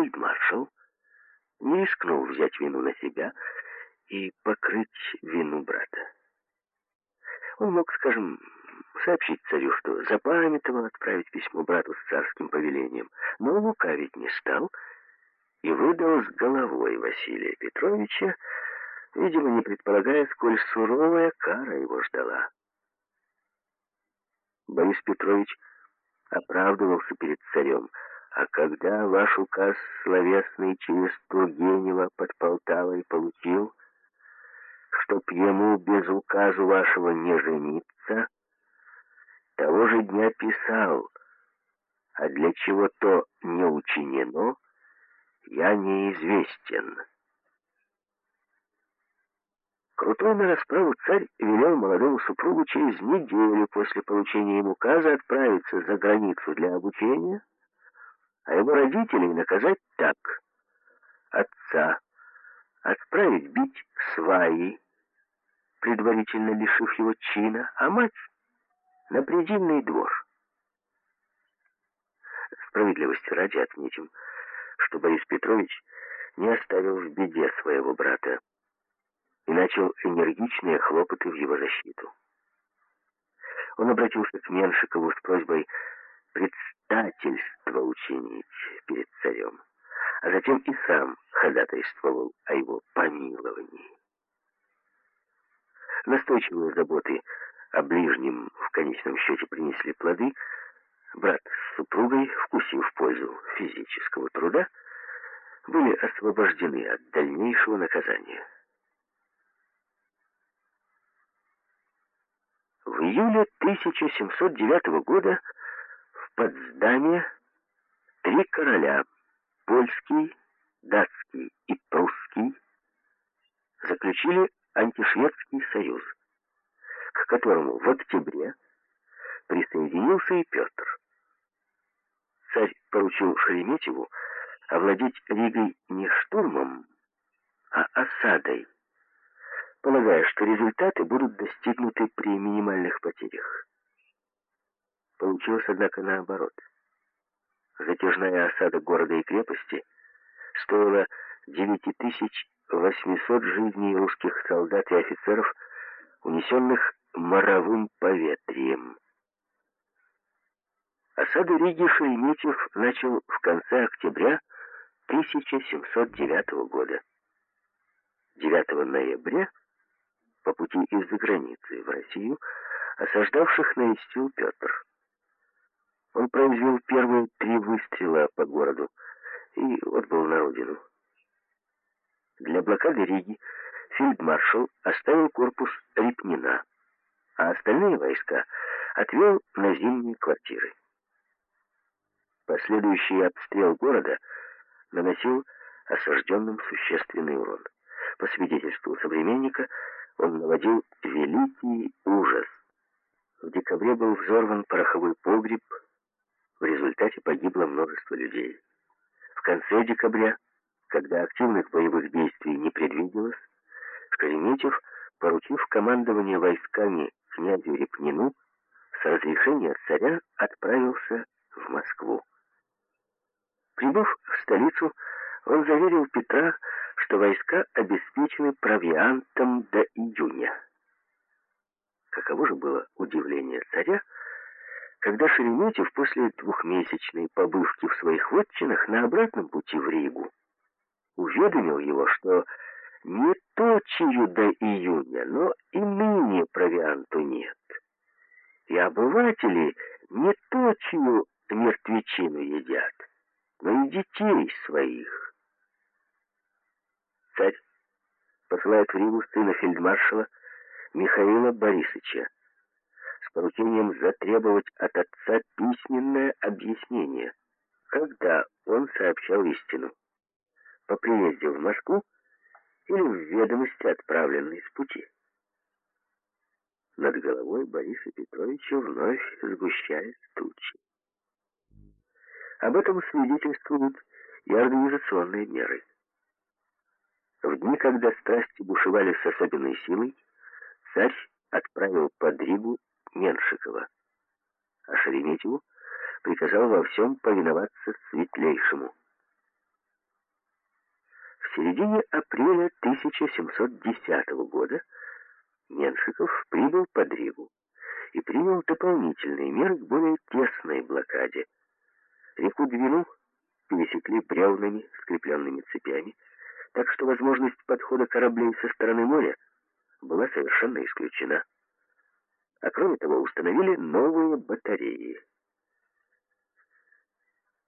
фельдмаршал не рискнул взять вину на себя и покрыть вину брата. Он мог, скажем, сообщить царю, что запамятовал отправить письмо брату с царским повелением, но лукавить не стал и выдал с головой Василия Петровича, видимо, не предполагая, сколь суровая кара его ждала. Борис Петрович оправдывался перед царем, а когда ваш указ словесный через Тургенева под Полтавой получил, чтоб ему без указу вашего не жениться, того же дня писал, а для чего то не учинено, я неизвестен. Крутой на расправу царь велел молодому супругу через неделю после получения им указа отправиться за границу для обучения, а его родителей наказать так. Отца отправить бить сваи, предварительно лишив его чина, а мать — на предельный двор. Справедливости ради отметим, что Борис Петрович не оставил в беде своего брата и начал энергичные хлопоты в его защиту. Он обратился к Меншикову с просьбой предстательство учинить перед царем, а затем и сам ходатайствовал о его помиловании. Настойчивые заботы о ближнем в конечном счете принесли плоды. Брат с супругой, вкусив пользу физического труда, были освобождены от дальнейшего наказания. В июле 1709 года в Потсдаме три короля, польский, датский и прусский, заключили антишведский союз, к которому в октябре присоединился и Петр. Царь поручил Шереметьеву овладеть Ригой не штурмом, а осадой, полагая, что результаты будут достигнуты при минимальных потерях. Получилось, однако, наоборот. Затяжная осада города и крепости стоила 9800 жизней русских солдат и офицеров, унесенных моровым поветрием. Осаду Риги Шереметьев начал в конце октября 1709 года. 9 ноября по пути из-за границы в Россию осаждавших навестил Петр. Он произвел первые три выстрела по городу и отбыл на родину. Для блокады Риги фельдмаршал оставил корпус Репнина, а остальные войска отвел на зимние квартиры. Последующий обстрел города наносил осажденным существенный урон. По свидетельству современника, он наводил великий ужас. В декабре был взорван пороховой погреб, в результате погибло множество людей. В конце декабря, когда активных боевых действий не предвиделось, Шереметьев, поручив командование войсками князю Репнину, с разрешения царя отправился в Москву. Прибыв в столицу, он заверил Петра, что войска обеспечены провиантом до июня. Каково же было удивление царя, когда Шереметьев после двухмесячной побывки в своих вотчинах на обратном пути в Ригу уведомил его, что не точию до июня, но и ныне провианту нет. И обыватели не точию мертвечину едят, но и детей своих. Царь посылает в Ригу сына фельдмаршала Михаила Борисовича с поручением затребовать от отца письменное объяснение, когда он сообщал истину. По приезде в Москву или в ведомости, отправленной с пути. Над головой Бориса Петровича вновь сгущается тучи. Об этом свидетельствуют и организационные меры. В дни, когда страсти бушевали с особенной силой, царь отправил под Ригу Меншикова, а Шереметьеву приказал во всем повиноваться светлейшему. середине апреля 1710 года Меншиков прибыл под Ригу и принял дополнительные меры к более тесной блокаде. Реку Двину пересекли бревнами, скрепленными цепями, так что возможность подхода кораблей со стороны моря была совершенно исключена. А кроме того, установили новые батареи.